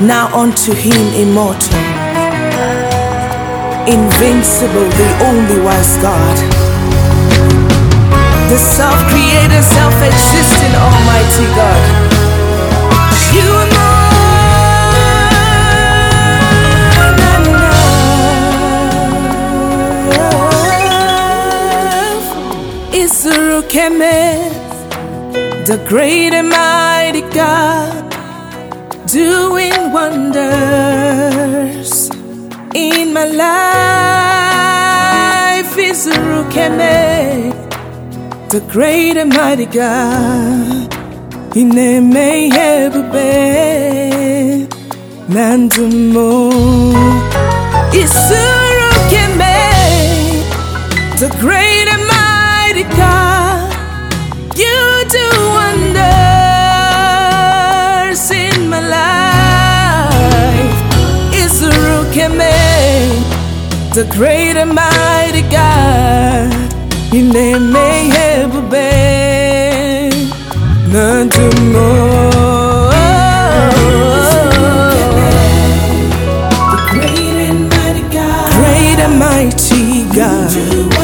Now unto him immortal, invincible, the only wise God, the self creator, self existing Almighty God. You are more. Isurukeme, the great and mighty God doing wonders in my life is Rukeme, the great and mighty God. Ineme hebube nandumo is Rukeme, the great Isurukeme, the great and mighty God. Ineme hebube nandumo. The great and mighty God. Great and mighty God.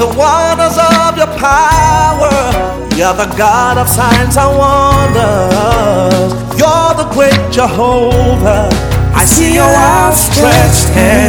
The wonders of your power. You're the God of signs and wonders. You're the great Jehovah. I see your outstretched hand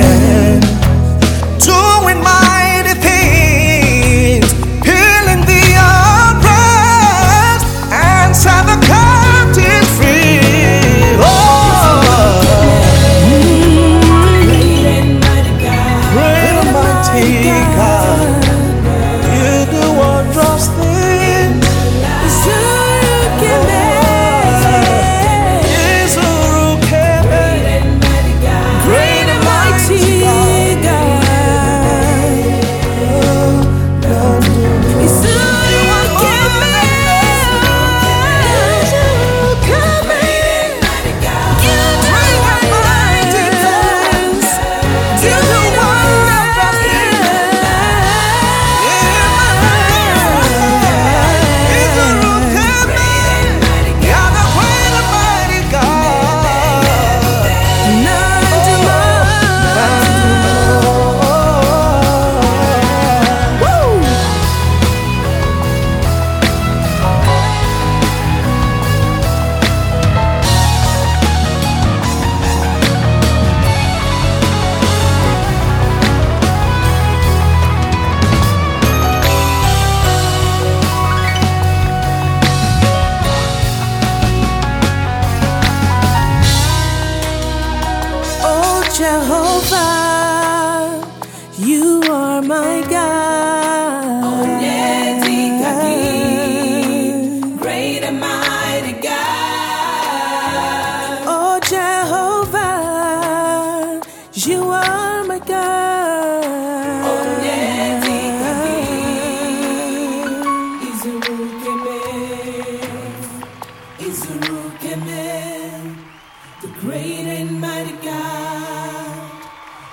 Jehovah, you are my God. Oh, Great and mighty God. Oh Jehovah, you are my God.